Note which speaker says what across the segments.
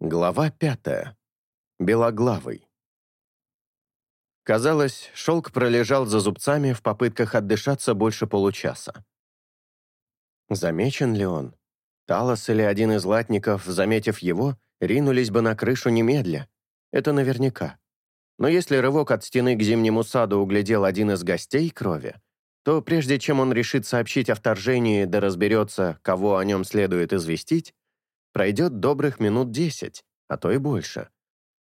Speaker 1: Глава пятая. Белоглавый. Казалось, шелк пролежал за зубцами в попытках отдышаться больше получаса. Замечен ли он? Талос или один из латников, заметив его, ринулись бы на крышу немедля. Это наверняка. Но если рывок от стены к зимнему саду углядел один из гостей крови, то прежде чем он решит сообщить о вторжении да разберется, кого о нем следует известить, Пройдет добрых минут десять, а то и больше.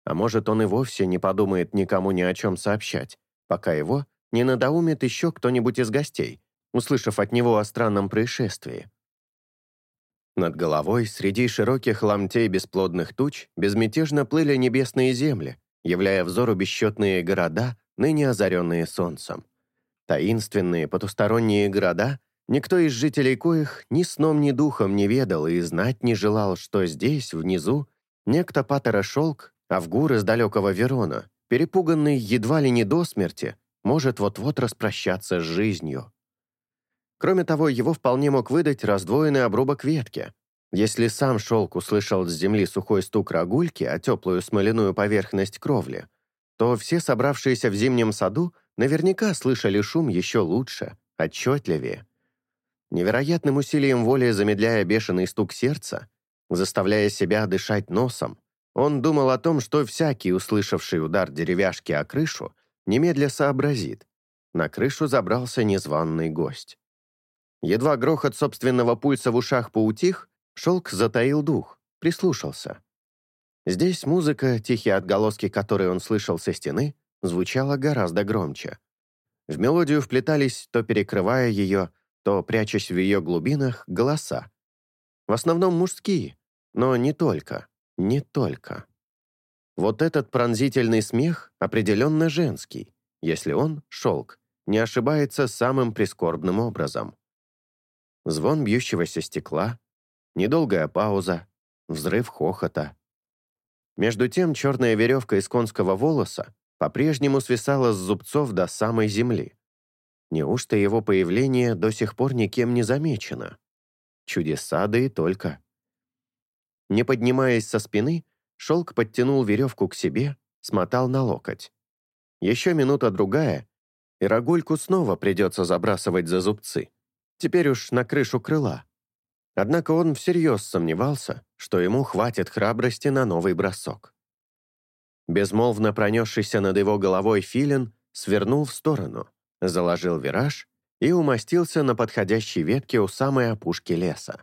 Speaker 1: А может, он и вовсе не подумает никому ни о чем сообщать, пока его не надоумит еще кто-нибудь из гостей, услышав от него о странном происшествии. Над головой, среди широких ломтей бесплодных туч, безмятежно плыли небесные земли, являя взору бесчетные города, ныне озаренные солнцем. Таинственные потусторонние города, Никто из жителей коих ни сном, ни духом не ведал и знать не желал, что здесь, внизу, некто Патера Шелк, Авгур из далекого Верона, перепуганный едва ли не до смерти, может вот-вот распрощаться с жизнью. Кроме того, его вполне мог выдать раздвоенный обрубок ветки. Если сам шелк услышал с земли сухой стук рогульки, а теплую смоляную поверхность кровли, то все собравшиеся в зимнем саду наверняка слышали шум еще лучше, отчетливее. Невероятным усилием воли замедляя бешеный стук сердца, заставляя себя дышать носом, он думал о том, что всякий, услышавший удар деревяшки о крышу, немедля сообразит. На крышу забрался незваный гость. Едва грохот собственного пульса в ушах поутих, шелк затаил дух, прислушался. Здесь музыка, тихие отголоски которой он слышал со стены, звучала гораздо громче. В мелодию вплетались, то перекрывая ее, то, прячась в ее глубинах, голоса. В основном мужские, но не только, не только. Вот этот пронзительный смех определенно женский, если он, шелк, не ошибается самым прискорбным образом. Звон бьющегося стекла, недолгая пауза, взрыв хохота. Между тем черная веревка из конского волоса по-прежнему свисала с зубцов до самой земли. Неужто его появление до сих пор никем не замечено? Чудеса, да и только. Не поднимаясь со спины, шелк подтянул веревку к себе, смотал на локоть. Еще минута-другая, и рогульку снова придется забрасывать за зубцы. Теперь уж на крышу крыла. Однако он всерьез сомневался, что ему хватит храбрости на новый бросок. Безмолвно пронесшийся над его головой филин свернул в сторону — заложил вираж и умостился на подходящей ветке у самой опушки леса.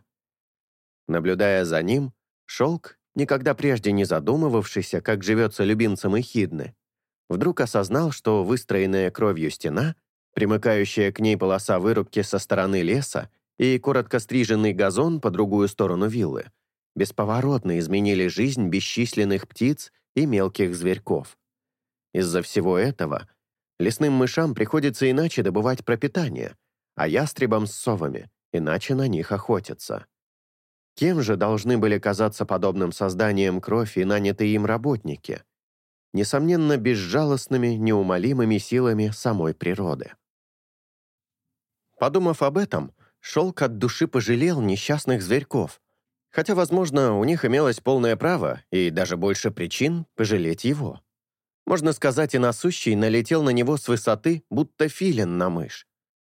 Speaker 1: Наблюдая за ним, шелк, никогда прежде не задумывавшийся, как живется любимцем Эхидны, вдруг осознал, что выстроенная кровью стена, примыкающая к ней полоса вырубки со стороны леса и коротко стриженный газон по другую сторону виллы, бесповоротно изменили жизнь бесчисленных птиц и мелких зверьков. Из-за всего этого Лесным мышам приходится иначе добывать пропитание, а ястребам с совами иначе на них охотятся. Кем же должны были казаться подобным созданием кровь и нанятые им работники? Несомненно, безжалостными, неумолимыми силами самой природы. Подумав об этом, Шелк от души пожалел несчастных зверьков, хотя, возможно, у них имелось полное право и даже больше причин пожалеть его. Можно сказать, и насущий налетел на него с высоты, будто филин на мышь.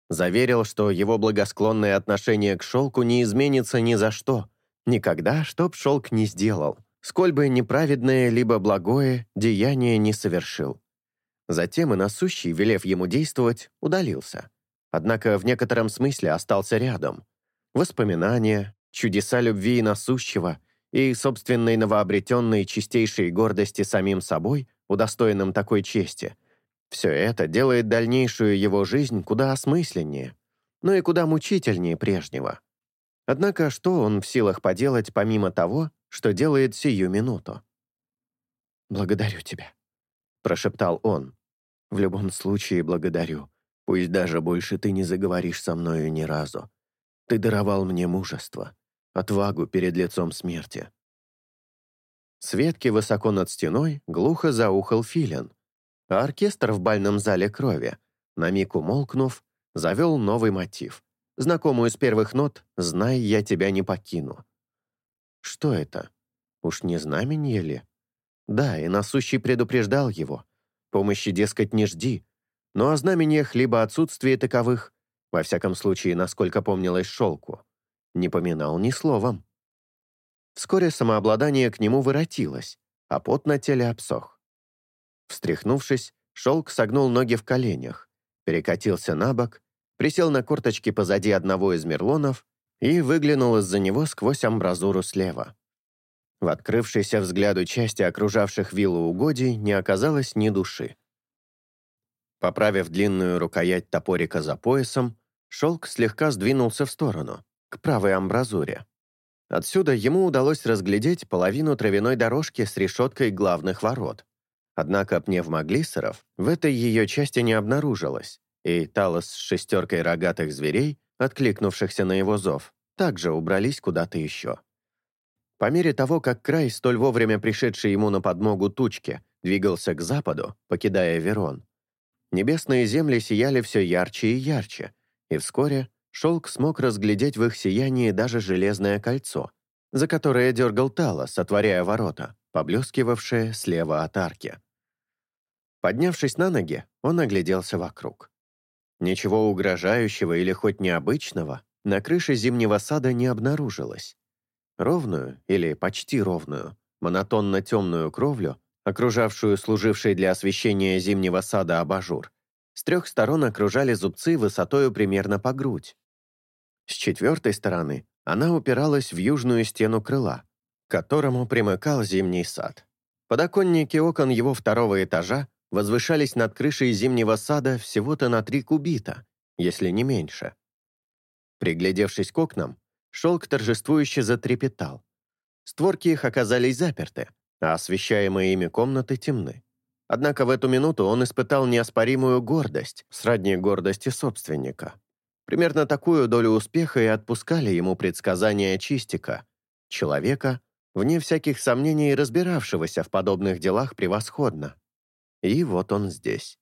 Speaker 1: Заверил, что его благосклонное отношение к шелку не изменится ни за что. Никогда, чтоб шелк не сделал, сколь бы неправедное либо благое деяние не совершил. Затем и насущий, велев ему действовать, удалился. Однако в некотором смысле остался рядом. Воспоминания, чудеса любви и насущего и собственной новообретенной чистейшей гордости самим собой удостоенным такой чести. Все это делает дальнейшую его жизнь куда осмысленнее, но и куда мучительнее прежнего. Однако что он в силах поделать помимо того, что делает сию минуту? «Благодарю тебя», — прошептал он. «В любом случае благодарю. Пусть даже больше ты не заговоришь со мною ни разу. Ты даровал мне мужество, отвагу перед лицом смерти. С ветки высоко над стеной глухо заухал филин, а оркестр в бальном зале крови, на миг умолкнув, завел новый мотив, знакомую с первых нот «Знай, я тебя не покину». Что это? Уж не знаменье ли? Да, и насущий предупреждал его. Помощи, дескать, не жди. Но о знамениях либо отсутствие таковых, во всяком случае, насколько помнилось шелку, не поминал ни словом. Вскоре самообладание к нему воротилось, а пот на теле обсох. Встряхнувшись, шелк согнул ноги в коленях, перекатился на бок, присел на корточки позади одного из мерлонов и выглянул из-за него сквозь амбразуру слева. В открывшейся взгляду части окружавших виллу угодий не оказалось ни души. Поправив длинную рукоять топорика за поясом, шелк слегка сдвинулся в сторону, к правой амбразуре. Отсюда ему удалось разглядеть половину травяной дорожки с решеткой главных ворот. Однако пневмоглиссеров в этой ее части не обнаружилось, и Талос с шестеркой рогатых зверей, откликнувшихся на его зов, также убрались куда-то еще. По мере того, как край, столь вовремя пришедший ему на подмогу тучки, двигался к западу, покидая Верон, небесные земли сияли все ярче и ярче, и вскоре Шелк смог разглядеть в их сиянии даже железное кольцо, за которое дергал Талос, сотворяя ворота, поблескивавшее слева от арки. Поднявшись на ноги, он огляделся вокруг. Ничего угрожающего или хоть необычного на крыше зимнего сада не обнаружилось. Ровную, или почти ровную, монотонно темную кровлю, окружавшую служивший для освещения зимнего сада абажур, с трех сторон окружали зубцы высотою примерно по грудь. С четвертой стороны она упиралась в южную стену крыла, к которому примыкал зимний сад. Подоконники окон его второго этажа возвышались над крышей зимнего сада всего-то на три кубита, если не меньше. Приглядевшись к окнам, шелк торжествующе затрепетал. Створки их оказались заперты, а освещаемые ими комнаты темны. Однако в эту минуту он испытал неоспоримую гордость, сродни гордости собственника. Примерно такую долю успеха и отпускали ему предсказания Чистика, человека, вне всяких сомнений разбиравшегося в подобных делах превосходно. И вот он здесь.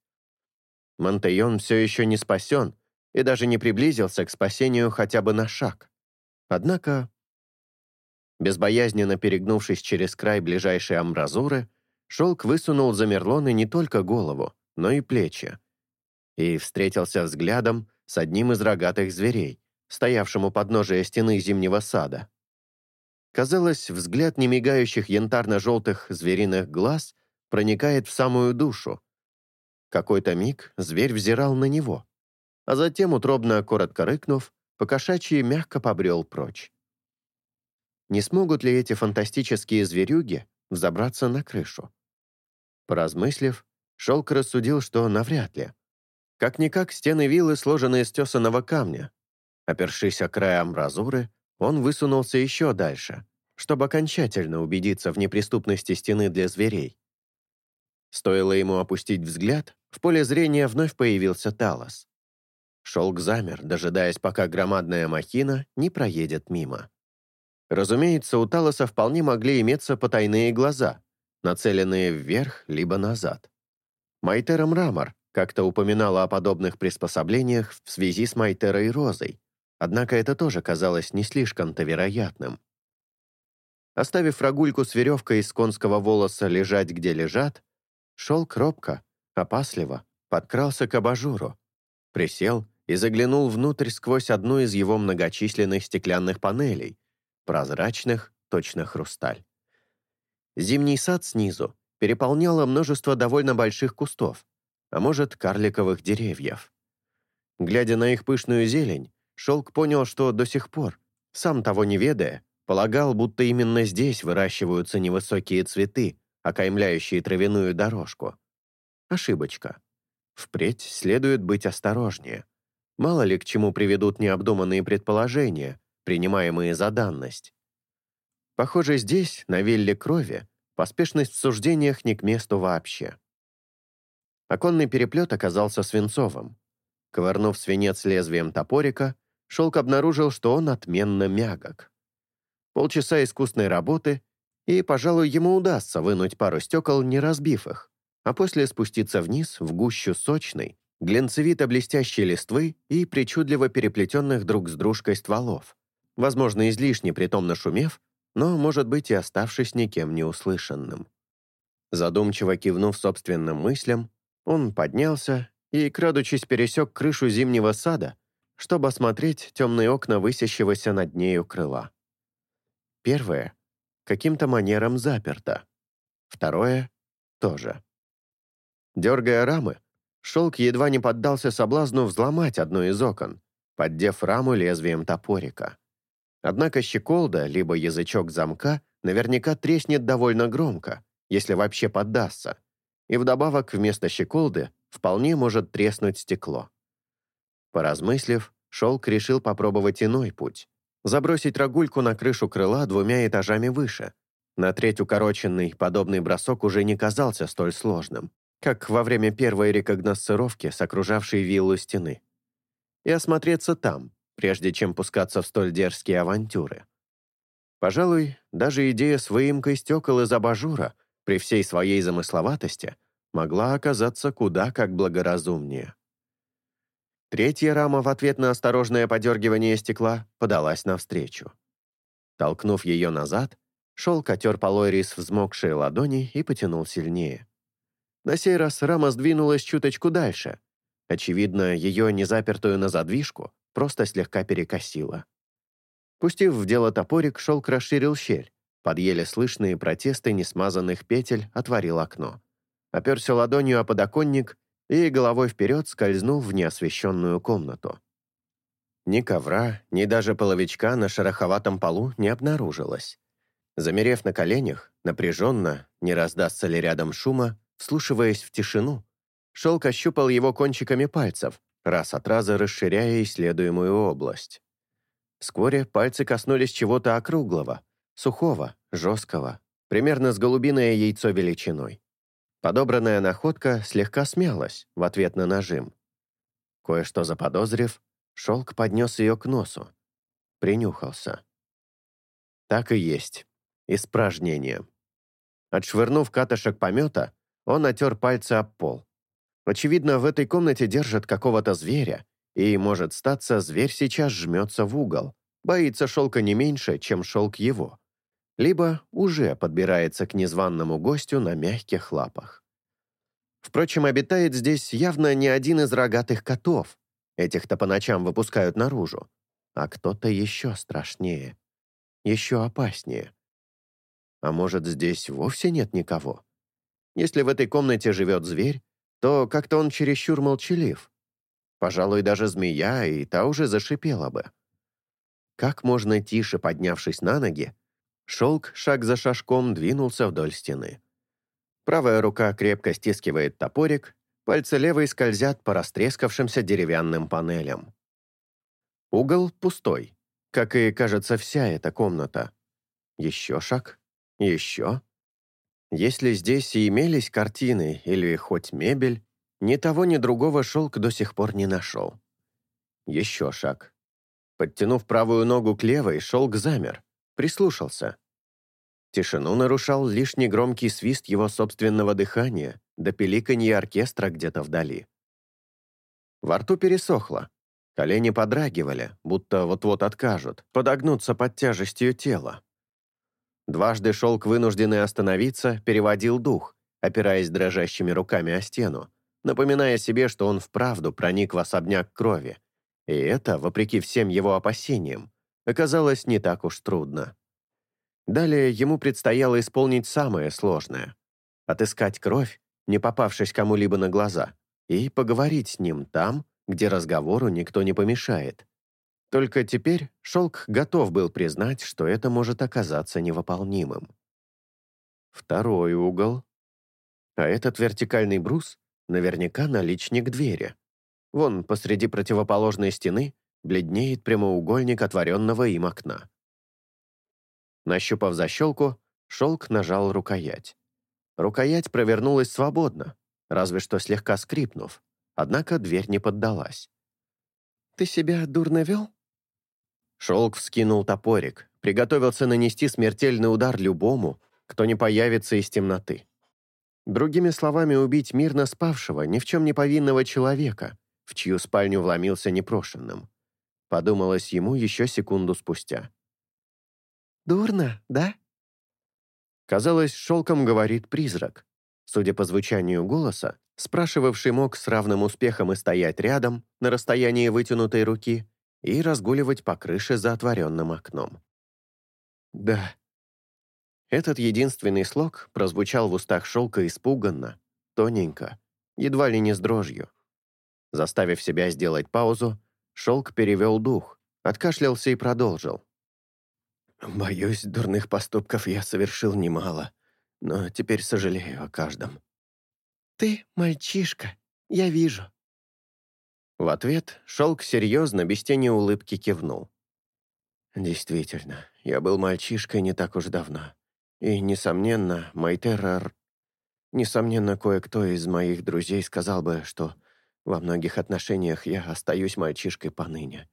Speaker 1: Монтейон все еще не спасен и даже не приблизился к спасению хотя бы на шаг. Однако, безбоязненно перегнувшись через край ближайшей амбразуры, шелк высунул за Мерлоны не только голову, но и плечи. И встретился взглядом с одним из рогатых зверей, стоявшим у подножия стены зимнего сада. Казалось, взгляд немигающих янтарно-желтых звериных глаз проникает в самую душу. Какой-то миг зверь взирал на него, а затем, утробно коротко рыкнув, покошачьи мягко побрел прочь. Не смогут ли эти фантастические зверюги взобраться на крышу? Поразмыслив, Шелк рассудил, что навряд ли. Как-никак стены виллы сложены из тесаного камня. Опершись о край амбразуры, он высунулся еще дальше, чтобы окончательно убедиться в неприступности стены для зверей. Стоило ему опустить взгляд, в поле зрения вновь появился Талос. Шелк замер, дожидаясь, пока громадная махина не проедет мимо. Разумеется, у Талоса вполне могли иметься потайные глаза, нацеленные вверх либо назад. Майтера Мрамор как-то упоминала о подобных приспособлениях в связи с Майтерой Розой, однако это тоже казалось не слишком-то вероятным. Оставив рогульку с веревкой из конского волоса лежать, где лежат, шел кропко, опасливо, подкрался к абажуру, присел и заглянул внутрь сквозь одну из его многочисленных стеклянных панелей, прозрачных, точно хрусталь. Зимний сад снизу переполняло множество довольно больших кустов, а может, карликовых деревьев. Глядя на их пышную зелень, Шелк понял, что до сих пор, сам того не ведая, полагал, будто именно здесь выращиваются невысокие цветы, окаймляющие травяную дорожку. Ошибочка. Впредь следует быть осторожнее. Мало ли к чему приведут необдуманные предположения, принимаемые за данность. Похоже, здесь, на вилле крови, поспешность в суждениях не к месту вообще. Оконный переплет оказался свинцовым. Ковырнув свинец лезвием топорика, Шелк обнаружил, что он отменно мягок. Полчаса искусной работы, и, пожалуй, ему удастся вынуть пару стекол, не разбив их, а после спуститься вниз в гущу сочной, глянцевито-блестящей листвы и причудливо переплетенных друг с дружкой стволов, возможно, излишне притом нашумев, но, может быть, и оставшись никем не услышанным. Задумчиво кивнув собственным мыслям, он поднялся и, крадучись, пересек крышу зимнего сада, чтобы осмотреть темные окна высящегося над нею крыла. Первое — каким-то манером заперто. Второе — тоже. Дергая рамы, шелк едва не поддался соблазну взломать одно из окон, поддев раму лезвием топорика. Однако щеколда, либо язычок замка наверняка треснет довольно громко, если вообще поддастся, и вдобавок вместо щеколды вполне может треснуть стекло. Поразмыслив, Шелк решил попробовать иной путь. Забросить рогульку на крышу крыла двумя этажами выше. На треть укороченный подобный бросок уже не казался столь сложным, как во время первой рекогносцировки с окружавшей виллу стены. И осмотреться там, прежде чем пускаться в столь дерзкие авантюры. Пожалуй, даже идея с выемкой стекол из абажура при всей своей замысловатости могла оказаться куда как благоразумнее. Третья рама в ответ на осторожное подергивание стекла подалась навстречу. Толкнув ее назад, шел котер Полойрис взмокшие ладони и потянул сильнее. На сей раз рама сдвинулась чуточку дальше. Очевидно, ее незапертую на задвижку просто слегка перекосило. Пустив в дело топорик, шелк расширил щель. Под еле слышные протесты несмазанных петель отворил окно. Оперся ладонью о подоконник и головой вперед скользнул в неосвещенную комнату. Ни ковра, ни даже половичка на шероховатом полу не обнаружилось. Замерев на коленях, напряженно, не раздастся ли рядом шума, вслушиваясь в тишину, шелк ощупал его кончиками пальцев, раз от раза расширяя исследуемую область. Вскоре пальцы коснулись чего-то округлого, сухого, жесткого, примерно с голубиное яйцо величиной. Подобранная находка слегка смялась в ответ на нажим. Кое-что заподозрив, шелк поднес ее к носу. Принюхался. Так и есть. Испражнение. Отшвырнув катышек помета, он отер пальцы об пол. Очевидно, в этой комнате держат какого-то зверя, и, может статься, зверь сейчас жмется в угол, боится шелка не меньше, чем шелк его либо уже подбирается к незваному гостю на мягких лапах. Впрочем, обитает здесь явно не один из рогатых котов, этих-то по ночам выпускают наружу, а кто-то еще страшнее, еще опаснее. А может, здесь вовсе нет никого? Если в этой комнате живет зверь, то как-то он чересчур молчалив. Пожалуй, даже змея и та уже зашипела бы. Как можно тише поднявшись на ноги, Шелк шаг за шажком двинулся вдоль стены. Правая рука крепко стискивает топорик, пальцы левой скользят по растрескавшимся деревянным панелям. Угол пустой, как и, кажется, вся эта комната. Еще шаг, еще. Если здесь и имелись картины или хоть мебель, ни того, ни другого шелк до сих пор не нашел. Еще шаг. Подтянув правую ногу к левой, шелк замер прислушался. Тишину нарушал лишь негромкий свист его собственного дыхания до пеликанья оркестра где-то вдали. Во рту пересохло, колени подрагивали, будто вот-вот откажут, подогнуться под тяжестью тела. Дважды шелк, вынужденный остановиться, переводил дух, опираясь дрожащими руками о стену, напоминая себе, что он вправду проник в особняк крови. И это, вопреки всем его опасениям, оказалось не так уж трудно. Далее ему предстояло исполнить самое сложное — отыскать кровь, не попавшись кому-либо на глаза, и поговорить с ним там, где разговору никто не помешает. Только теперь Шелк готов был признать, что это может оказаться невыполнимым. Второй угол. А этот вертикальный брус наверняка наличник двери. Вон, посреди противоположной стены, бледнеет прямоугольник отворенного им окна. Нащупав защелку, шелк нажал рукоять. Рукоять провернулась свободно, разве что слегка скрипнув, однако дверь не поддалась. «Ты себя дурно вел?» Шелк вскинул топорик, приготовился нанести смертельный удар любому, кто не появится из темноты. Другими словами, убить мирно спавшего, ни в чем не повинного человека, в чью спальню вломился непрошенным подумалось ему еще секунду спустя.
Speaker 2: Дурно, да?»
Speaker 1: Казалось, шелком говорит призрак. Судя по звучанию голоса, спрашивавший мог с равным успехом и стоять рядом, на расстоянии вытянутой руки, и разгуливать по крыше за отворенным окном. «Да». Этот единственный слог прозвучал в устах шелка испуганно, тоненько, едва ли не с дрожью. Заставив себя сделать паузу, шелк перевел дух, откашлялся и продолжил. «Боюсь, дурных поступков я совершил немало, но теперь сожалею о каждом».
Speaker 2: «Ты мальчишка, я вижу».
Speaker 1: В ответ шелк серьезно, без тени улыбки кивнул. «Действительно, я был мальчишкой не так уж давно. И, несомненно, мой террор... Несомненно, кое-кто из моих друзей сказал бы, что во многих отношениях я остаюсь мальчишкой поныне.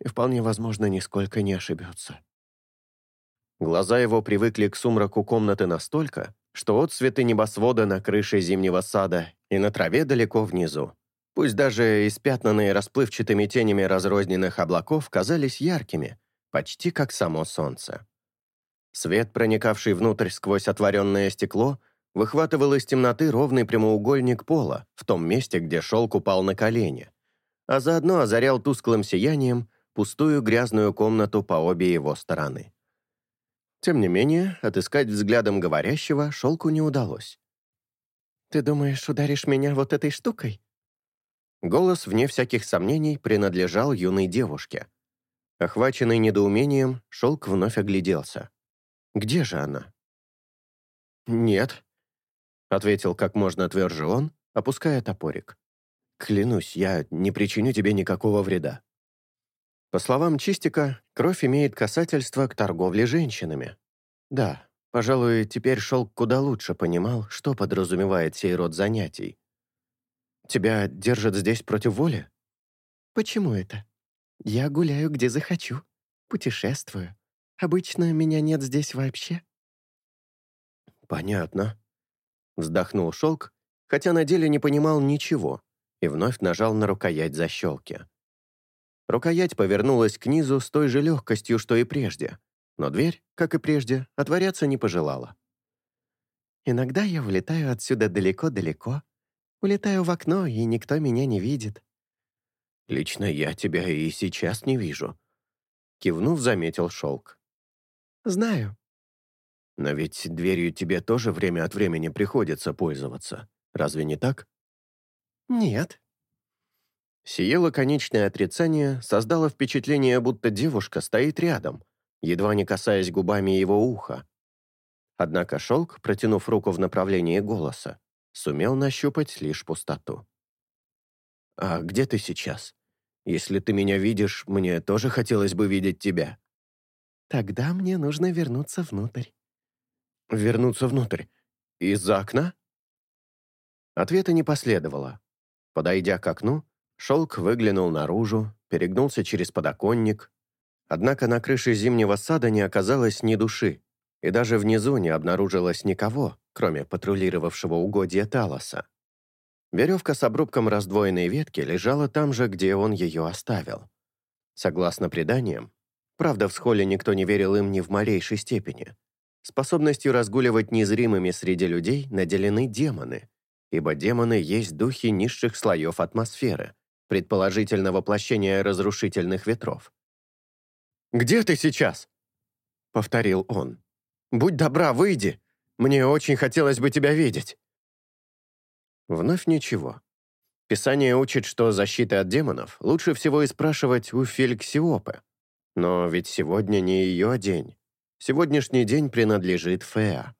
Speaker 1: И вполне возможно, нисколько не ошибется. Глаза его привыкли к сумраку комнаты настолько, что отцветы небосвода на крыше зимнего сада и на траве далеко внизу, пусть даже испятнанные расплывчатыми тенями разрозненных облаков, казались яркими, почти как само солнце. Свет, проникавший внутрь сквозь отворенное стекло, выхватывал из темноты ровный прямоугольник пола в том месте, где шелк упал на колени, а заодно озарял тусклым сиянием пустую грязную комнату по обе его стороны. Тем не менее, отыскать взглядом говорящего шелку не удалось.
Speaker 2: «Ты думаешь, ударишь меня вот этой штукой?»
Speaker 1: Голос, вне всяких сомнений, принадлежал юной девушке. Охваченный недоумением, шелк вновь огляделся. «Где же она?» «Нет», — ответил как можно тверже он, опуская топорик. «Клянусь, я не причиню тебе никакого вреда». По словам Чистика, кровь имеет касательство к торговле женщинами. Да, пожалуй, теперь Шелк куда лучше понимал, что подразумевает сей род занятий. «Тебя держат здесь против воли?»
Speaker 2: «Почему это? Я гуляю, где захочу, путешествую. Обычно меня нет здесь вообще».
Speaker 1: «Понятно», — вздохнул Шелк, хотя на деле не понимал ничего, и вновь нажал на рукоять защелки. Рукоять повернулась к низу с той же легкостью, что и прежде, но дверь, как и прежде, отворяться не пожелала.
Speaker 2: «Иногда я улетаю отсюда далеко-далеко, улетаю в окно, и никто меня не видит».
Speaker 1: «Лично я тебя и сейчас не вижу», — кивнув, заметил шелк.
Speaker 2: «Знаю».
Speaker 1: «Но ведь дверью тебе тоже время от времени приходится пользоваться, разве не так?»
Speaker 2: «Нет»,
Speaker 1: Сие лаконичное отрицание создало впечатление, будто девушка стоит рядом, едва не касаясь губами его уха. Однако шелк, протянув руку в направлении голоса, сумел нащупать лишь пустоту. «А где ты сейчас? Если ты меня видишь, мне тоже хотелось бы видеть тебя».
Speaker 2: «Тогда мне нужно вернуться внутрь».
Speaker 1: «Вернуться внутрь? Из-за окна?» Ответа не последовало. Подойдя к окну, Шелк выглянул наружу, перегнулся через подоконник. Однако на крыше зимнего сада не оказалось ни души, и даже внизу не обнаружилось никого, кроме патрулировавшего угодья Талоса. Веревка с обрубком раздвоенной ветки лежала там же, где он ее оставил. Согласно преданиям, правда, в схоле никто не верил им ни в малейшей степени, способностью разгуливать незримыми среди людей наделены демоны, ибо демоны есть духи низших слоев атмосферы, предположительно воплощение разрушительных ветров. «Где ты сейчас?» — повторил он. «Будь добра, выйди. Мне очень хотелось бы тебя видеть». Вновь ничего. Писание учит, что защиты от демонов лучше всего и спрашивать у Фельксиопы. Но ведь сегодня не ее день. Сегодняшний день принадлежит Феа.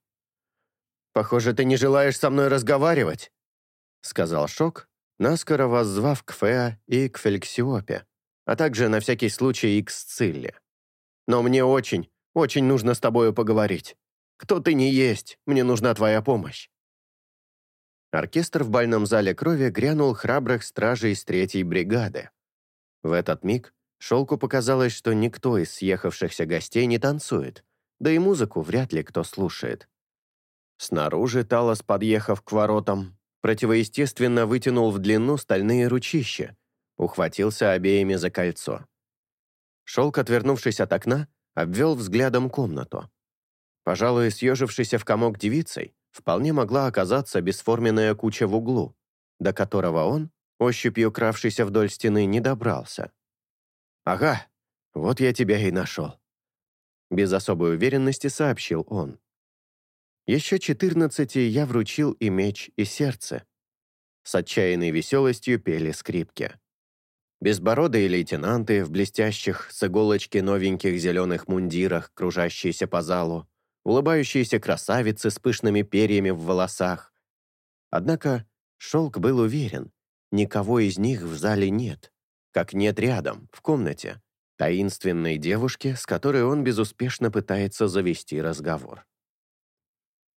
Speaker 1: «Похоже, ты не желаешь со мной разговаривать», — сказал Шок, наскоро воззвав к Феа и к Феликсиопе, а также на всякий случай и к Сцилле. «Но мне очень, очень нужно с тобою поговорить. Кто ты не есть, мне нужна твоя помощь». Оркестр в бальном зале крови грянул храбрых стражей из третьей бригады. В этот миг Шелку показалось, что никто из съехавшихся гостей не танцует, да и музыку вряд ли кто слушает. Снаружи Талос, подъехав к воротам, противоестественно вытянул в длину стальные ручища, ухватился обеими за кольцо. Шелк, отвернувшись от окна, обвел взглядом комнату. Пожалуй, съежившийся в комок девицей, вполне могла оказаться бесформенная куча в углу, до которого он, ощупью кравшийся вдоль стены, не добрался. «Ага, вот я тебя и нашел», — без особой уверенности сообщил он. Еще четырнадцати я вручил и меч, и сердце. С отчаянной веселостью пели скрипки. Безбородые лейтенанты в блестящих с иголочки новеньких зеленых мундирах, кружащиеся по залу, улыбающиеся красавицы с пышными перьями в волосах. Однако Шелк был уверен, никого из них в зале нет, как нет рядом, в комнате, таинственной девушки, с которой он безуспешно пытается завести разговор.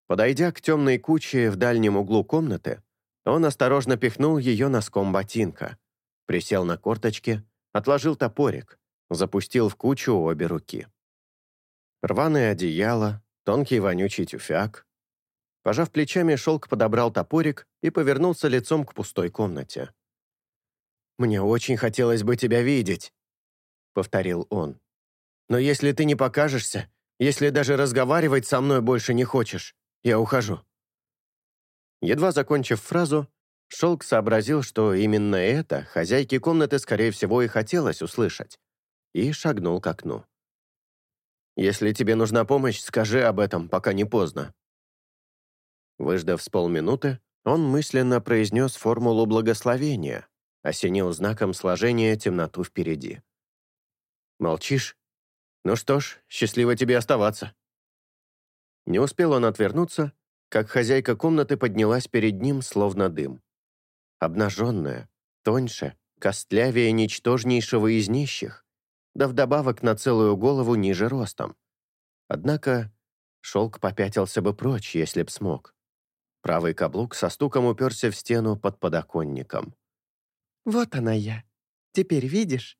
Speaker 1: Подойдя к темной куче в дальнем углу комнаты, он осторожно пихнул ее носком ботинка, присел на корточки, отложил топорик, запустил в кучу обе руки. Рваное одеяло, тонкий вонючий тюфяк. Пожав плечами, шелк подобрал топорик и повернулся лицом к пустой комнате. «Мне очень хотелось бы тебя видеть», — повторил он. «Но если ты не покажешься, если даже разговаривать со мной больше не хочешь, я ухожу». Едва закончив фразу, Шелк сообразил, что именно это хозяйке комнаты, скорее всего, и хотелось услышать, и шагнул к окну. Если тебе нужна помощь, скажи об этом, пока не поздно». Выждав с полминуты, он мысленно произнес формулу благословения, осенил знаком сложения темноту впереди. «Молчишь? Ну что ж, счастливо тебе оставаться». Не успел он отвернуться, как хозяйка комнаты поднялась перед ним, словно дым. Обнаженная, тоньше, костлявее ничтожнейшего из нищих, да вдобавок на целую голову ниже ростом. Однако шелк попятился бы прочь, если б смог. Правый каблук со стуком уперся в стену под подоконником.
Speaker 2: «Вот она я. Теперь видишь?»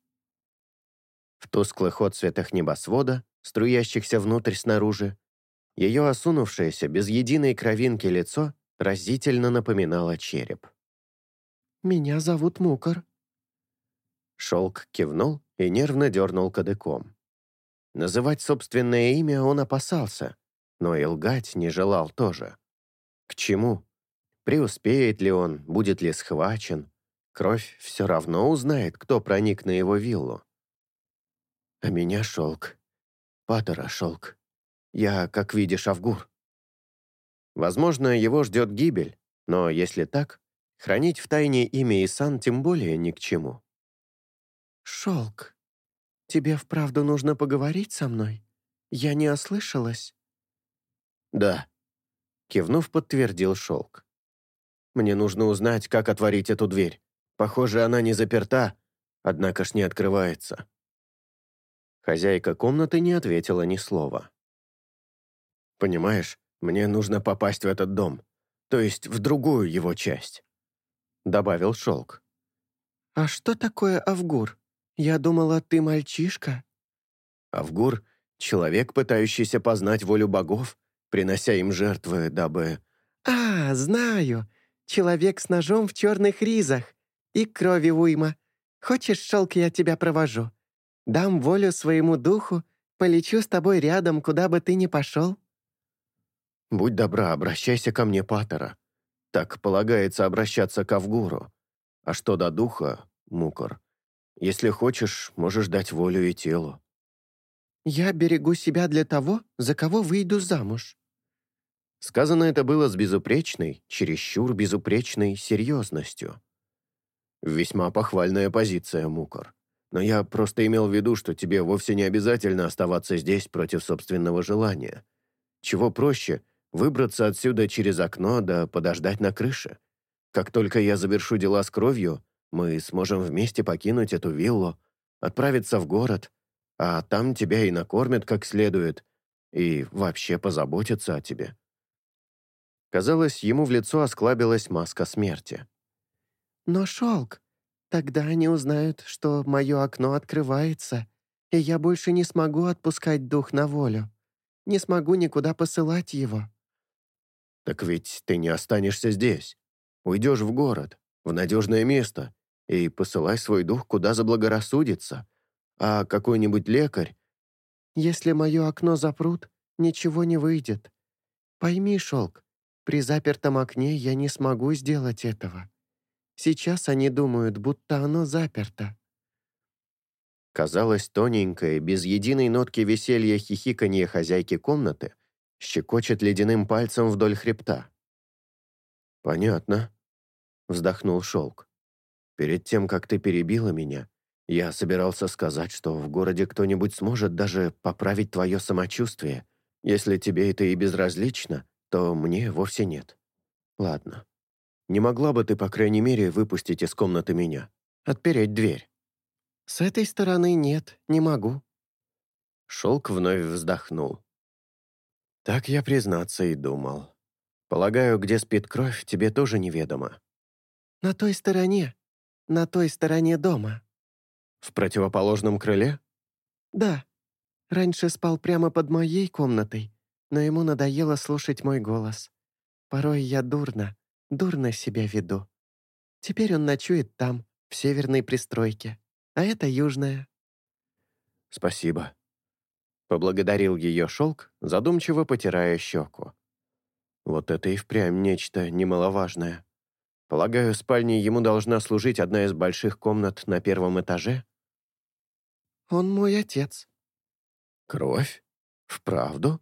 Speaker 1: В тусклых отцветах небосвода, струящихся внутрь снаружи, ее осунувшееся, без единой кровинки лицо разительно напоминало череп.
Speaker 2: «Меня зовут Мукар».
Speaker 1: Шелк кивнул и нервно дернул кадыком. Называть собственное имя он опасался, но и лгать не желал тоже. К чему? Преуспеет ли он, будет ли схвачен? Кровь все равно узнает, кто проник на его виллу. А меня шелк. Паттера шелк. Я, как видишь, Авгур. Возможно, его ждет гибель, но если так, хранить в тайне имя Исан тем более ни к чему.
Speaker 2: «Шелк, тебе вправду нужно поговорить со мной? Я не ослышалась?»
Speaker 1: «Да», — кивнув, подтвердил Шелк. «Мне нужно узнать, как отворить эту дверь. Похоже, она не заперта, однако ж не открывается». Хозяйка комнаты не ответила ни слова. «Понимаешь, мне нужно попасть в этот дом, то есть в другую его часть», — добавил Шелк.
Speaker 2: «А что такое Авгур?» «Я думала, ты мальчишка».
Speaker 1: Авгур — человек, пытающийся познать волю богов, принося им жертвы, дабы...
Speaker 2: «А, знаю. Человек с ножом в черных ризах. И крови уйма. Хочешь, шелк, я тебя провожу? Дам волю своему духу, полечу с тобой рядом, куда бы ты ни пошел».
Speaker 1: «Будь добра, обращайся ко мне, Паттера. Так полагается обращаться к Авгуру. А что до духа, Мукор, если хочешь, можешь дать волю и телу».
Speaker 2: «Я берегу себя для того, за кого выйду замуж».
Speaker 1: Сказано это было с безупречной, чересчур безупречной серьезностью. Весьма похвальная позиция, Мукор. Но я просто имел в виду, что тебе вовсе не обязательно оставаться здесь против собственного желания. Чего проще — выбраться отсюда через окно да подождать на крыше. Как только я завершу дела с кровью, мы сможем вместе покинуть эту виллу, отправиться в город, а там тебя и накормят как следует, и вообще позаботятся о тебе». Казалось, ему в лицо осклабилась маска смерти.
Speaker 2: «Но, Шелк, тогда они узнают, что мое окно открывается, и я больше не смогу отпускать дух на волю, не смогу никуда посылать его».
Speaker 1: «Так ведь ты не останешься здесь. Уйдешь в город, в надежное место, и посылай свой дух куда заблагорассудится. А какой-нибудь лекарь...
Speaker 2: Если мое окно запрут, ничего не выйдет. Пойми, Шелк, при запертом окне я не смогу сделать этого. Сейчас они думают, будто оно заперто».
Speaker 1: Казалось, тоненькое, без единой нотки веселья хихиканье хозяйки комнаты щекочет ледяным пальцем вдоль хребта. «Понятно», — вздохнул Шелк. «Перед тем, как ты перебила меня, я собирался сказать, что в городе кто-нибудь сможет даже поправить твое самочувствие. Если тебе это и безразлично, то мне вовсе нет. Ладно. Не могла бы ты, по крайней мере, выпустить из комнаты меня? Отпереть дверь?»
Speaker 2: «С этой стороны нет, не могу».
Speaker 1: Шелк вновь вздохнул. «Так я, признаться, и думал. Полагаю, где спит кровь, тебе тоже неведомо».
Speaker 2: «На той стороне. На той стороне дома».
Speaker 1: «В противоположном крыле?»
Speaker 2: «Да. Раньше спал прямо под моей комнатой, но ему надоело слушать мой голос. Порой я дурно, дурно себя веду. Теперь он ночует там, в северной пристройке, а это южная».
Speaker 1: «Спасибо», — поблагодарил ее шелк, задумчиво потирая щеку. «Вот это и впрямь нечто немаловажное. Полагаю, спальней ему должна служить одна из больших комнат на первом этаже?»
Speaker 2: «Он мой отец».
Speaker 1: «Кровь? Вправду?»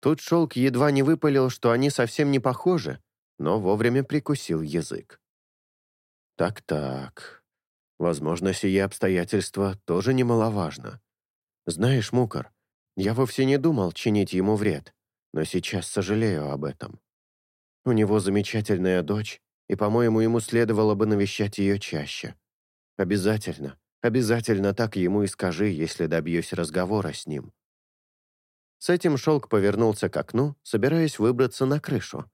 Speaker 1: Тут шелк едва не выпалил, что они совсем не похожи, но вовремя прикусил язык. «Так-так. Возможно, сие обстоятельство тоже немаловажно. Знаешь, Мукар, я вовсе не думал чинить ему вред, но сейчас сожалею об этом. У него замечательная дочь, и, по-моему, ему следовало бы навещать ее чаще. Обязательно, обязательно так ему и скажи, если добьюсь разговора с ним». С этим шелк повернулся к окну, собираясь выбраться на крышу,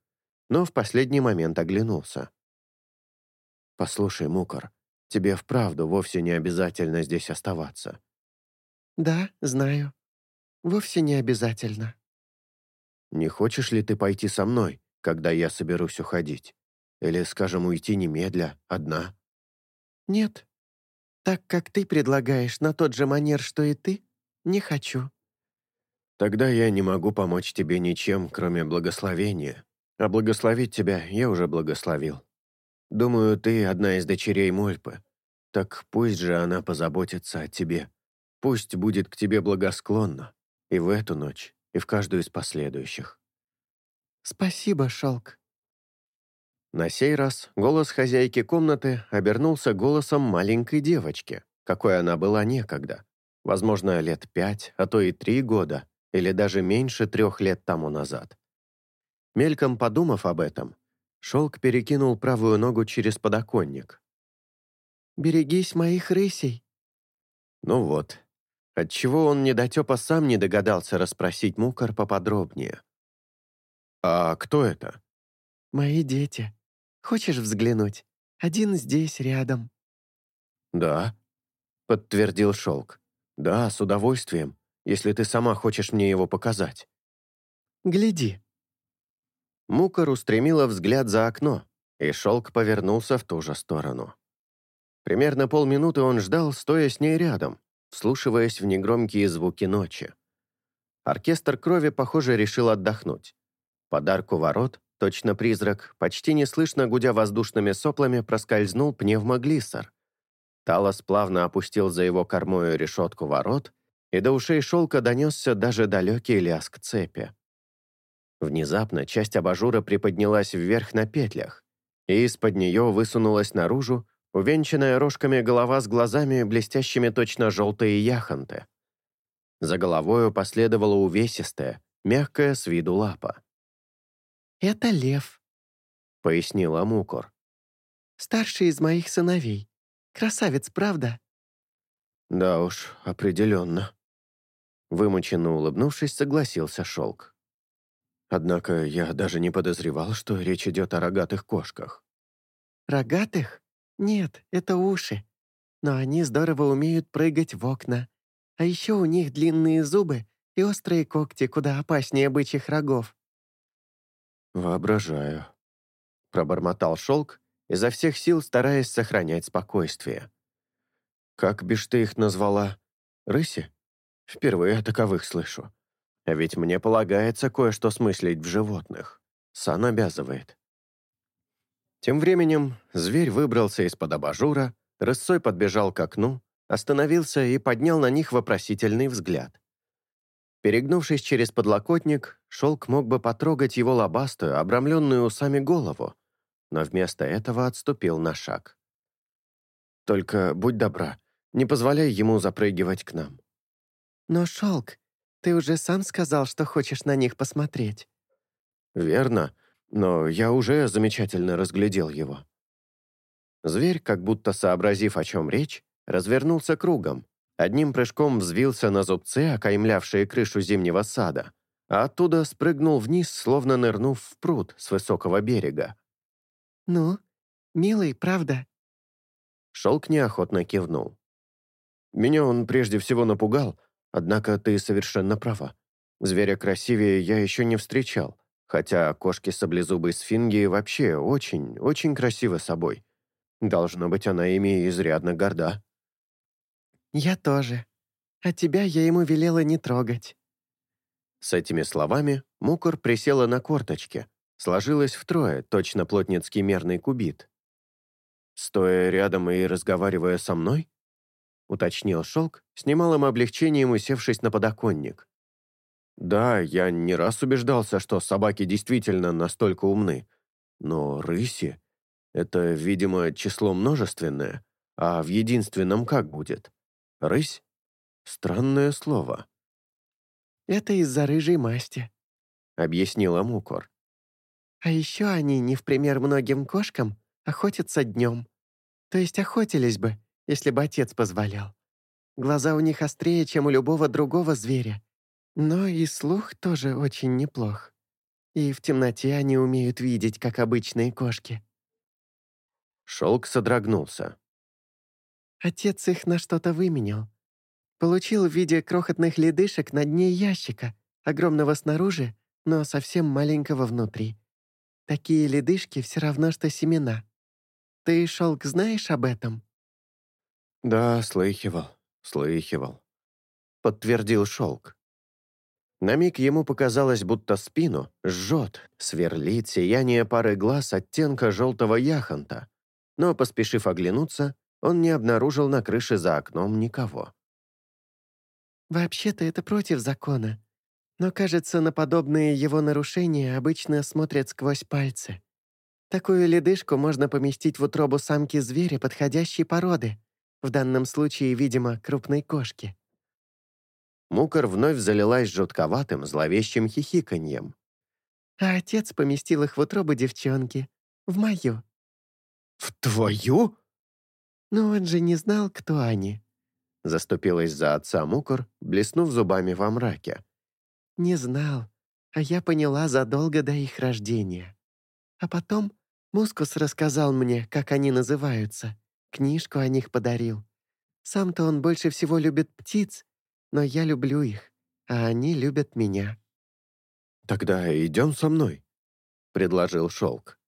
Speaker 1: но в последний момент оглянулся. «Послушай, Мукар, Тебе вправду вовсе не обязательно здесь оставаться».
Speaker 2: «Да, знаю. Вовсе не обязательно».
Speaker 1: «Не хочешь ли ты пойти со мной, когда я соберусь уходить? Или, скажем, уйти немедля, одна?»
Speaker 2: «Нет. Так, как ты предлагаешь, на тот же манер, что и ты, не хочу».
Speaker 1: «Тогда я не могу помочь тебе ничем, кроме благословения. А благословить тебя я уже благословил. Думаю, ты одна из дочерей Мольпы. Так пусть же она позаботится о тебе. Пусть будет к тебе благосклонна. И в эту ночь, и в каждую из последующих.
Speaker 2: Спасибо, Шелк.
Speaker 1: На сей раз голос хозяйки комнаты обернулся голосом маленькой девочки, какой она была некогда. Возможно, лет пять, а то и три года, или даже меньше трех лет тому назад. Мельком подумав об этом, Шелк перекинул правую ногу через подоконник.
Speaker 2: «Берегись моих рысей».
Speaker 1: Ну вот. Отчего он недотепа сам не догадался расспросить Мукар поподробнее. «А кто это?»
Speaker 2: «Мои дети. Хочешь взглянуть? Один здесь, рядом».
Speaker 1: «Да», — подтвердил Шелк. «Да, с удовольствием, если ты сама хочешь мне его показать».
Speaker 2: «Гляди»,
Speaker 1: Мукар устремила взгляд за окно, и шелк повернулся в ту же сторону. Примерно полминуты он ждал, стоя с ней рядом, вслушиваясь в негромкие звуки ночи. Оркестр крови, похоже, решил отдохнуть. Подарку ворот, точно призрак, почти неслышно гудя воздушными соплами, проскользнул пневмоглиссер. Талос плавно опустил за его кормою решетку ворот, и до ушей шелка донесся даже далекий лязг цепи. Внезапно часть абажура приподнялась вверх на петлях, и из-под нее высунулась наружу увенчанная рожками голова с глазами, блестящими точно желтые яхонты. За головою последовала увесистая, мягкая с виду лапа.
Speaker 2: «Это лев», —
Speaker 1: пояснила Мукор.
Speaker 2: «Старший из моих сыновей. Красавец, правда?»
Speaker 1: «Да уж, определенно». Вымученно улыбнувшись, согласился Шелк. Однако я даже не подозревал, что речь идет о рогатых кошках.
Speaker 2: «Рогатых? Нет, это уши. Но они здорово умеют прыгать в окна. А еще у них длинные зубы и острые когти куда опаснее бычьих рогов».
Speaker 1: «Воображаю», — пробормотал шелк, изо всех сил стараясь сохранять спокойствие. «Как бишь ты их назвала? Рыси?» Впервые о таковых слышу. А ведь мне полагается кое-что смыслить в животных. Сан обязывает. Тем временем зверь выбрался из-под абажура, рысцой подбежал к окну, остановился и поднял на них вопросительный взгляд. Перегнувшись через подлокотник, шелк мог бы потрогать его лобастую, обрамленную усами голову, но вместо этого отступил на шаг. «Только будь добра, не позволяй ему запрыгивать к нам».
Speaker 2: «Но, Шелк, ты уже сам сказал, что хочешь на них посмотреть».
Speaker 1: «Верно, но я уже замечательно разглядел его». Зверь, как будто сообразив, о чем речь, развернулся кругом, одним прыжком взвился на зубцы, окаймлявшие крышу зимнего сада, а оттуда спрыгнул вниз, словно нырнув в пруд с высокого берега.
Speaker 2: «Ну, милый, правда?»
Speaker 1: Шелк неохотно кивнул. «Меня он прежде всего напугал, однако ты совершенно права. Зверя красивее я еще не встречал, хотя кошки саблезубой сфинги вообще очень, очень красивы собой. Должно быть, она ими изрядно горда».
Speaker 2: «Я тоже. А тебя я ему велела не трогать».
Speaker 1: С этими словами Мукор присела на корточки, сложилась втрое, точно плотницкий мерный кубит. «Стоя рядом и разговаривая со мной?» — уточнил Шелк, с немалым облегчением усевшись на подоконник. «Да, я не раз убеждался, что собаки действительно настолько умны, но рыси — это, видимо, число множественное, а в единственном как будет?» Рысь? Странное слово.
Speaker 2: «Это из-за рыжей масти», —
Speaker 1: объяснила Мукор.
Speaker 2: «А еще они, не в пример многим кошкам, охотятся днем. То есть охотились бы, если бы отец позволял. Глаза у них острее, чем у любого другого зверя. Но и слух тоже очень неплох. И в темноте они умеют видеть, как обычные кошки».
Speaker 1: Шелк содрогнулся.
Speaker 2: Отец их на что-то выменял. Получил в виде крохотных ледышек на дне ящика, огромного снаружи, но совсем маленького внутри. Такие ледышки все равно, что семена. Ты, Шелк, знаешь об этом?»
Speaker 1: «Да, слыхивал, слыхивал», — подтвердил Шелк. На миг ему показалось, будто спину жжет, сверлит сияние пары глаз оттенка желтого яхонта, но, поспешив оглянуться, он не обнаружил на крыше за окном никого.
Speaker 2: «Вообще-то это против закона, но, кажется, на подобные его нарушения обычно смотрят сквозь пальцы. Такую ледышку можно поместить в утробу самки зверя подходящей породы, в данном случае, видимо, крупной кошки».
Speaker 1: Мукор вновь залилась жутковатым, зловещим хихиканьем.
Speaker 2: «А отец поместил их в утробу девчонки, в мою».
Speaker 1: «В твою?»
Speaker 2: «Но он же не знал, кто они», —
Speaker 1: заступилась за отца Мукор, блеснув зубами во мраке.
Speaker 2: «Не знал, а я поняла задолго до их рождения. А потом Мускус рассказал мне, как они называются, книжку о них подарил. Сам-то он больше всего любит птиц, но я люблю их, а они любят меня».
Speaker 1: «Тогда идем со мной», — предложил Шелк.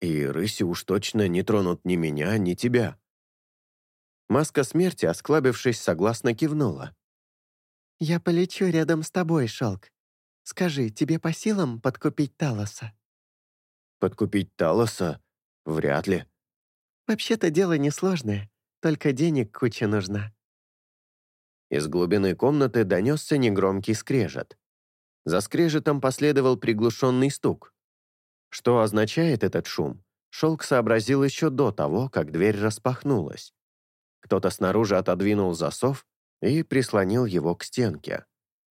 Speaker 1: «И рыси уж точно не тронут ни меня, ни тебя». Маска смерти, осклабившись, согласно кивнула.
Speaker 2: «Я полечу рядом с тобой, Шелк. Скажи, тебе по силам подкупить Талоса?»
Speaker 1: «Подкупить Талоса? Вряд ли».
Speaker 2: «Вообще-то дело несложное, только денег куча нужна».
Speaker 1: Из глубины комнаты донесся негромкий скрежет. За скрежетом последовал приглушенный стук. Что означает этот шум, Шелк сообразил еще до того, как дверь распахнулась. Кто-то снаружи отодвинул засов и прислонил его к стенке.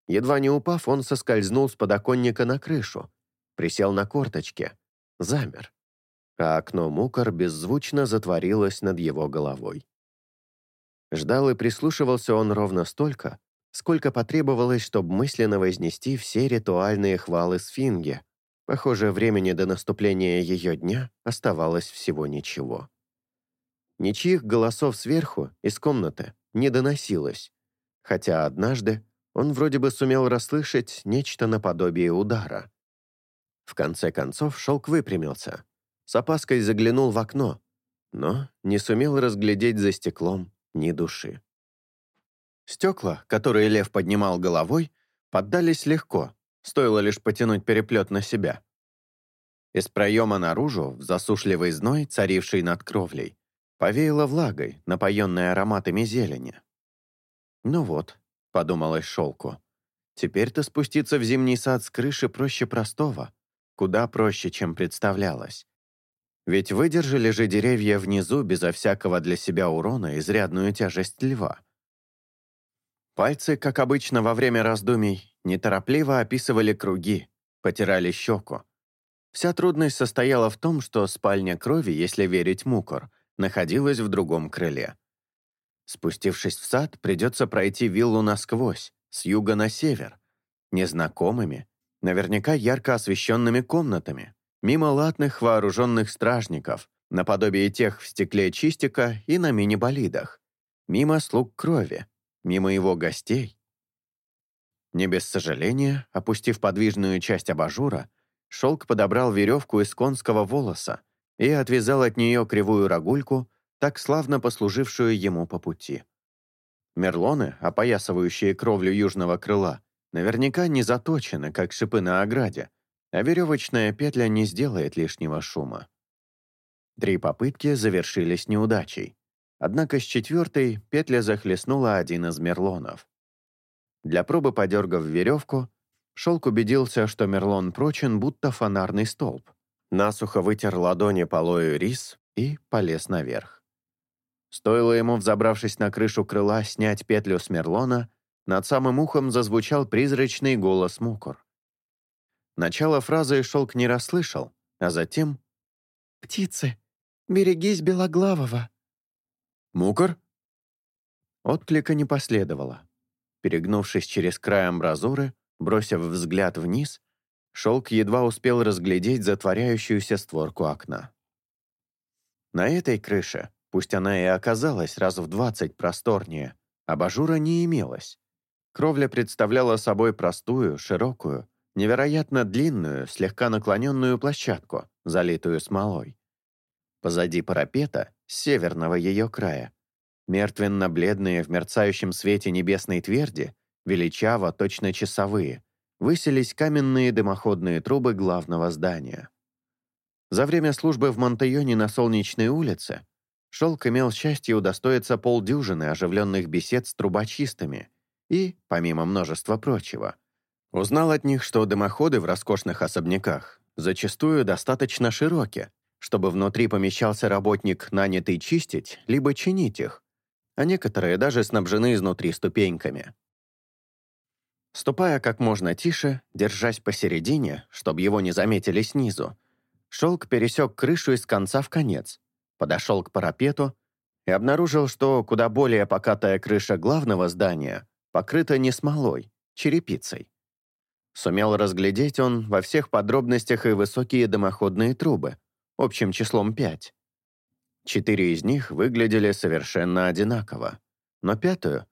Speaker 1: Едва не упав, он соскользнул с подоконника на крышу, присел на корточки, замер, а окно мукор беззвучно затворилось над его головой. Ждал и прислушивался он ровно столько, сколько потребовалось, чтобы мысленно вознести все ритуальные хвалы сфинги. Похоже, времени до наступления ее дня оставалось всего ничего. Ничьих голосов сверху, из комнаты, не доносилось, хотя однажды он вроде бы сумел расслышать нечто наподобие удара. В конце концов шелк выпрямился, с опаской заглянул в окно, но не сумел разглядеть за стеклом ни души. Стекла, которые лев поднимал головой, поддались легко, стоило лишь потянуть переплет на себя. Из проема наружу, в засушливый зной, царивший над кровлей, повеяло влагой, напоенной ароматами зелени. «Ну вот», — подумалось шелку, — «теперь-то спуститься в зимний сад с крыши проще простого, куда проще, чем представлялось. Ведь выдержали же деревья внизу безо всякого для себя урона изрядную тяжесть льва. Пальцы, как обычно во время раздумий, неторопливо описывали круги, потирали щеку. Вся трудность состояла в том, что спальня крови, если верить Мукор, находилась в другом крыле. Спустившись в сад, придется пройти виллу насквозь, с юга на север, незнакомыми, наверняка ярко освещенными комнатами, мимо латных вооруженных стражников, наподобие тех в стекле чистика и на мини-болидах, мимо слуг крови, мимо его гостей. Не без сожаления, опустив подвижную часть абажура, шелк подобрал веревку из конского волоса и отвязал от нее кривую рогульку, так славно послужившую ему по пути. Мерлоны, опоясывающие кровлю южного крыла, наверняка не заточены, как шипы на ограде, а веревочная петля не сделает лишнего шума. Три попытки завершились неудачей. Однако с четвертой петля захлестнула один из мерлонов. Для пробы подергав веревку, Шелк убедился, что мерлон прочен, будто фонарный столб. Насухо вытер ладони полою рис и полез наверх. Стоило ему, взобравшись на крышу крыла, снять петлю с мерлона, над самым ухом зазвучал призрачный голос Мукор. Начало фразы Шелк не расслышал, а затем...
Speaker 2: «Птицы, берегись Белоглавого!»
Speaker 1: «Мукор?» Отклика не последовало. Перегнувшись через край амбразуры, бросив взгляд вниз, Шелк едва успел разглядеть затворяющуюся створку окна. На этой крыше, пусть она и оказалась раз в двадцать просторнее, абажура не имелось. Кровля представляла собой простую, широкую, невероятно длинную, слегка наклоненную площадку, залитую смолой. Позади парапета, северного ее края, мертвенно-бледные в мерцающем свете небесной тверди, величаво, точно часовые, высились каменные дымоходные трубы главного здания. За время службы в Монтайоне на Солнечной улице Шелк имел счастье удостоиться полдюжины оживленных бесед с трубочистами и, помимо множества прочего, узнал от них, что дымоходы в роскошных особняках зачастую достаточно широкие, чтобы внутри помещался работник, нанятый чистить, либо чинить их, а некоторые даже снабжены изнутри ступеньками. Ступая как можно тише, держась посередине, чтобы его не заметили снизу, Шелк пересек крышу из конца в конец, подошел к парапету и обнаружил, что куда более покатая крыша главного здания покрыта не смолой, черепицей. Сумел разглядеть он во всех подробностях и высокие дымоходные трубы, общим числом пять. Четыре из них выглядели совершенно одинаково, но пятую,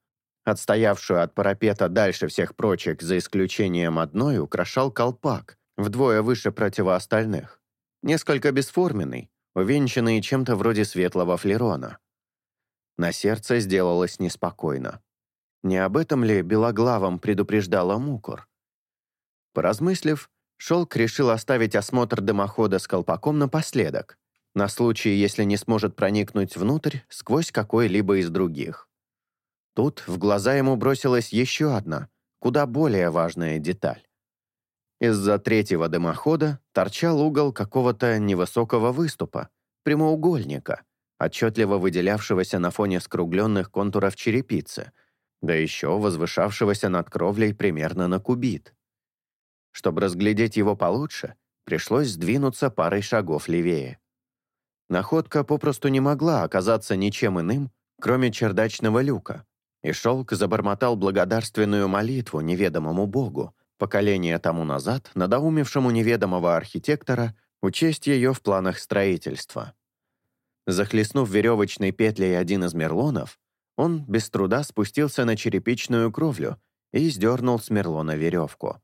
Speaker 1: отстоявшую от парапета дальше всех прочих, за исключением одной, украшал колпак, вдвое выше противоостальных, несколько бесформенный, увенчанный чем-то вроде светлого флерона. На сердце сделалось неспокойно. Не об этом ли белоглавом предупреждала Мукор? Поразмыслив, Шелк решил оставить осмотр дымохода с колпаком напоследок, на случай, если не сможет проникнуть внутрь сквозь какой-либо из других. Тут в глаза ему бросилась еще одна, куда более важная деталь. Из-за третьего дымохода торчал угол какого-то невысокого выступа, прямоугольника, отчетливо выделявшегося на фоне скругленных контуров черепицы, да еще возвышавшегося над кровлей примерно на кубит. Чтобы разглядеть его получше, пришлось сдвинуться парой шагов левее. Находка попросту не могла оказаться ничем иным, кроме чердачного люка, и шелк забормотал благодарственную молитву неведомому богу, поколение тому назад надоумевшему неведомого архитектора учесть ее в планах строительства. Захлестнув веревочной петлей один из мерлонов, он без труда спустился на черепичную кровлю и сдернул с мерлона веревку.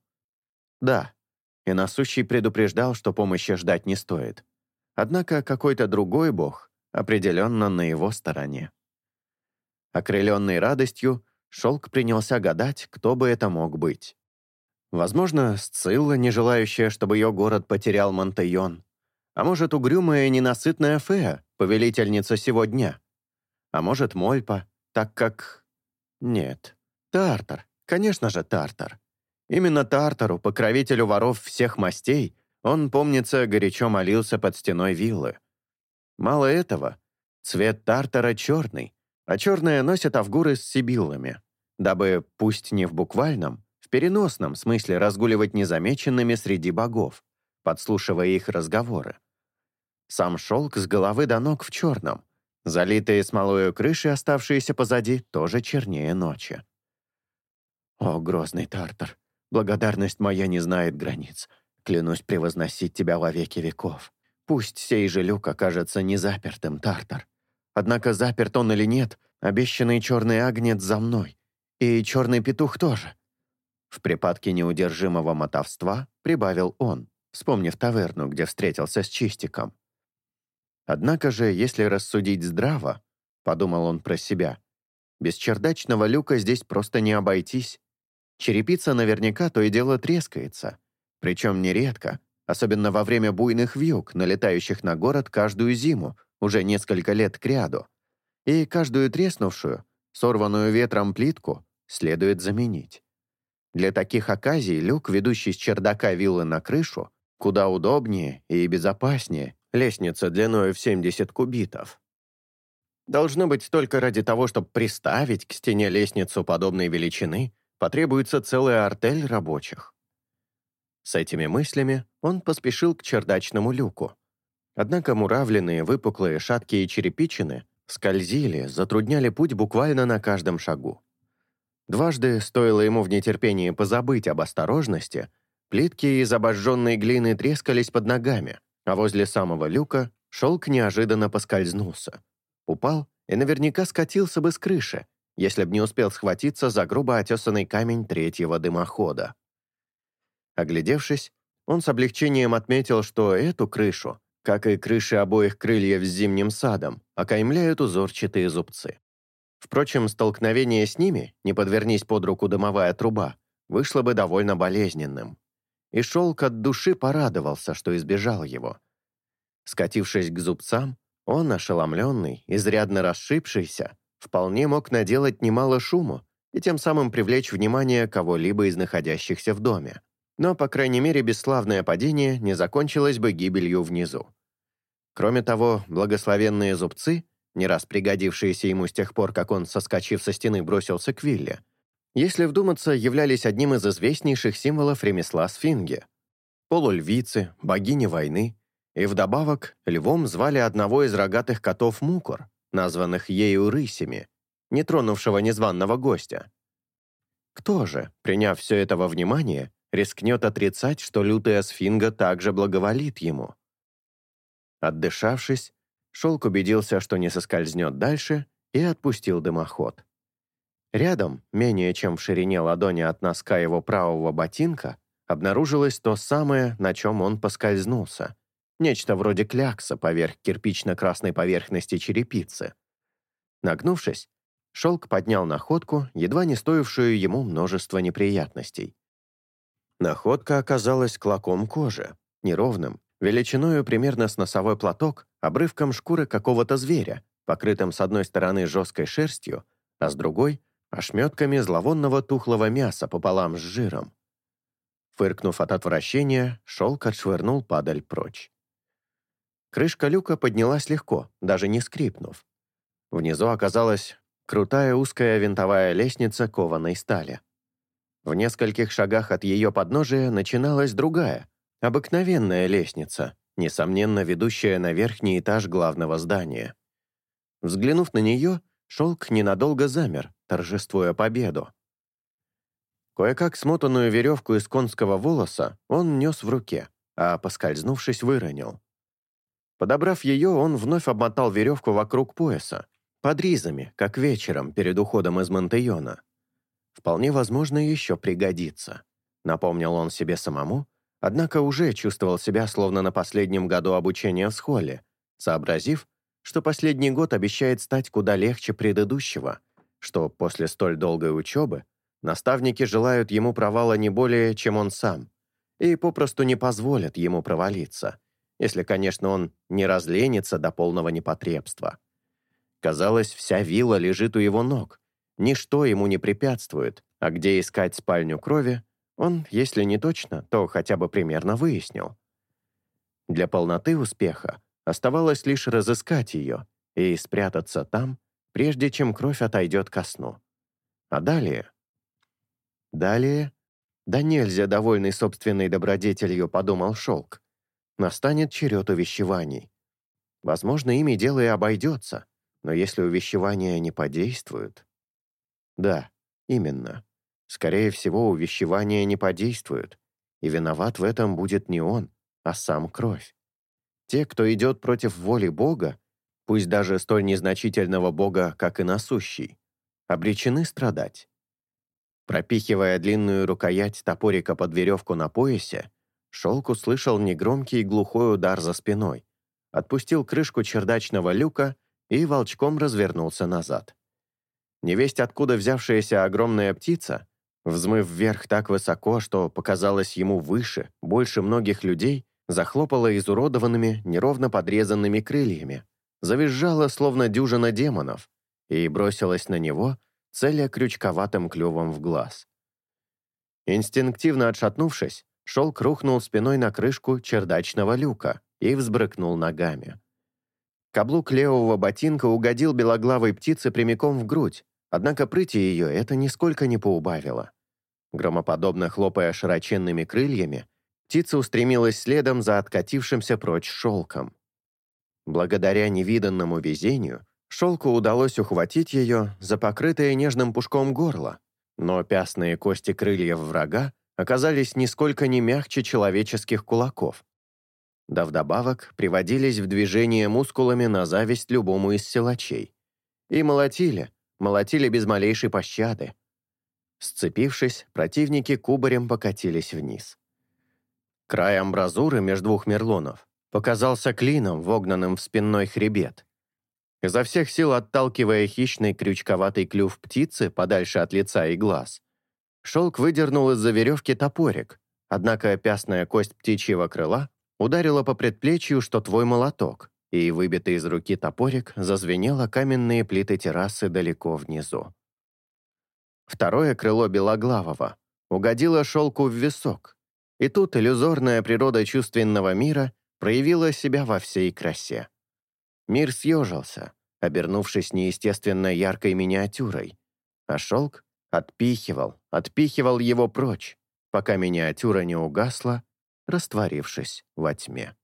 Speaker 1: Да, и насущий предупреждал, что помощи ждать не стоит. Однако какой-то другой бог определенно на его стороне. Окрыленный радостью, Шелк принялся гадать, кто бы это мог быть. Возможно, Сцилла, не желающая, чтобы ее город потерял Монтейон. А может, угрюмая и ненасытная Фея, повелительница сего дня. А может, Мольпа, так как... Нет, Тартар, конечно же, Тартар. Именно Тартару, покровителю воров всех мастей, он, помнится, горячо молился под стеной виллы. Мало этого, цвет Тартара черный, а черное носят авгуры с сибиллами, дабы, пусть не в буквальном, в переносном смысле разгуливать незамеченными среди богов, подслушивая их разговоры. Сам шелк с головы до ног в черном, залитые смолою крыши, оставшиеся позади, тоже чернее ночи. «О, грозный Тартар, благодарность моя не знает границ. Клянусь превозносить тебя во веки веков. Пусть сей же люк окажется незапертым, Тартар. Однако заперт он или нет, обещанный черный агнец за мной. И черный петух тоже. В припадке неудержимого мотовства прибавил он, вспомнив таверну, где встретился с Чистиком. Однако же, если рассудить здраво, подумал он про себя, без чердачного люка здесь просто не обойтись. Черепица наверняка то и дело трескается, причем нередко, особенно во время буйных вьюг, налетающих на город каждую зиму, уже несколько лет кряду. И каждую треснувшую, сорванную ветром плитку, следует заменить. Для таких оказий люк, ведущий с чердака виллы на крышу, куда удобнее и безопаснее лестница длиной в 70 кубитов. Должно быть, только ради того, чтобы приставить к стене лестницу подобной величины, потребуется целая артель рабочих. С этими мыслями он поспешил к чердачному люку. Однако муравленные, выпуклые, шаткие черепичины скользили, затрудняли путь буквально на каждом шагу. Дважды стоило ему в нетерпении позабыть об осторожности, плитки из обожженной глины трескались под ногами, а возле самого люка шелк неожиданно поскользнулся. Упал и наверняка скатился бы с крыши, если б не успел схватиться за грубо отесанный камень третьего дымохода. Оглядевшись, он с облегчением отметил, что эту крышу, как и крыши обоих крыльев с зимним садом, окаймляют узорчатые зубцы. Впрочем, столкновение с ними, не подвернись под руку дымовая труба, вышло бы довольно болезненным. И шелк от души порадовался, что избежал его. Скатившись к зубцам, он, ошеломленный, изрядно расшибшийся, вполне мог наделать немало шуму и тем самым привлечь внимание кого-либо из находящихся в доме. Но, по крайней мере, бесславное падение не закончилось бы гибелью внизу. Кроме того, благословенные зубцы — не раз пригодившиеся ему с тех пор, как он, соскочив со стены, бросился к вилле, если вдуматься, являлись одним из известнейших символов ремесла сфинги. Полульвицы, богини войны, и вдобавок львом звали одного из рогатых котов Мукор, названных ею рысями, не тронувшего незваного гостя. Кто же, приняв все это во внимание, рискнет отрицать, что лютая сфинга также благоволит ему? Отдышавшись, Шелк убедился, что не соскользнет дальше, и отпустил дымоход. Рядом, менее чем в ширине ладони от носка его правого ботинка, обнаружилось то самое, на чем он поскользнулся. Нечто вроде клякса поверх кирпично-красной поверхности черепицы. Нагнувшись, шелк поднял находку, едва не стоившую ему множество неприятностей. Находка оказалась клоком кожи, неровным, величиною примерно с носовой платок, обрывком шкуры какого-то зверя, покрытым с одной стороны жесткой шерстью, а с другой — ошметками зловонного тухлого мяса пополам с жиром. Фыркнув от отвращения, шелк отшвырнул падаль прочь. Крышка люка поднялась легко, даже не скрипнув. Внизу оказалась крутая узкая винтовая лестница кованой стали. В нескольких шагах от ее подножия начиналась другая, обыкновенная лестница, несомненно, ведущая на верхний этаж главного здания. Взглянув на нее, шелк ненадолго замер, торжествуя победу. Кое-как смотанную веревку из конского волоса он нес в руке, а, поскользнувшись, выронил. Подобрав ее, он вновь обмотал веревку вокруг пояса, под ризами, как вечером перед уходом из Монтейона. Вполне возможно, еще пригодится. Напомнил он себе самому Однако уже чувствовал себя словно на последнем году обучения в схоле, сообразив, что последний год обещает стать куда легче предыдущего, что после столь долгой учебы наставники желают ему провала не более, чем он сам, и попросту не позволят ему провалиться, если, конечно, он не разленится до полного непотребства. Казалось, вся вилла лежит у его ног, ничто ему не препятствует, а где искать спальню крови, он, если не точно, то хотя бы примерно выяснил. Для полноты успеха оставалось лишь разыскать ее и спрятаться там, прежде чем кровь отойдет ко сну. А далее? Далее? Да нельзя, довольный собственной добродетелью, подумал Шелк. Настанет черед увещеваний. Возможно, ими дело и обойдется, но если увещевания не подействуют... Да, именно. Скорее всего, увещевания не подействуют, и виноват в этом будет не он, а сам кровь. Те, кто идет против воли Бога, пусть даже столь незначительного Бога, как и насущий, обречены страдать. Пропихивая длинную рукоять топорика под веревку на поясе, Шелк услышал негромкий глухой удар за спиной, отпустил крышку чердачного люка и волчком развернулся назад. Невесть, откуда взявшаяся огромная птица, взмыв вверх так высоко, что показалось ему выше, больше многих людей, захлопала изуродованными, неровно подрезанными крыльями, завизжала, словно дюжина демонов, и бросилась на него, целя крючковатым клювом в глаз. Инстинктивно отшатнувшись, Шелк рухнул спиной на крышку чердачного люка и взбрыкнул ногами. Каблук левого ботинка угодил белоглавой птице прямиком в грудь, однако прыти ее это нисколько не поубавило. Громоподобно хлопая широченными крыльями, птица устремилась следом за откатившимся прочь шелком. Благодаря невиданному везению, шелку удалось ухватить ее за покрытое нежным пушком горло, но пястные кости крыльев врага оказались нисколько не мягче человеческих кулаков, да вдобавок приводились в движение мускулами на зависть любому из силачей. И молотили, молотили без малейшей пощады. Сцепившись, противники кубарем покатились вниз. Край амбразуры между двух мерлонов показался клином, вогнанным в спинной хребет. Изо всех сил отталкивая хищный крючковатый клюв птицы подальше от лица и глаз, шелк выдернул из-за веревки топорик, однако пястная кость птичьего крыла ударила по предплечью, что твой молоток, и выбитый из руки топорик зазвенело каменные плиты террасы далеко внизу. Второе крыло белоглавого угодило шелку в висок, и тут иллюзорная природа чувственного мира проявила себя во всей красе. Мир съежился, обернувшись неестественно яркой миниатюрой, а шелк отпихивал, отпихивал его прочь, пока миниатюра не угасла растворившись во тьме.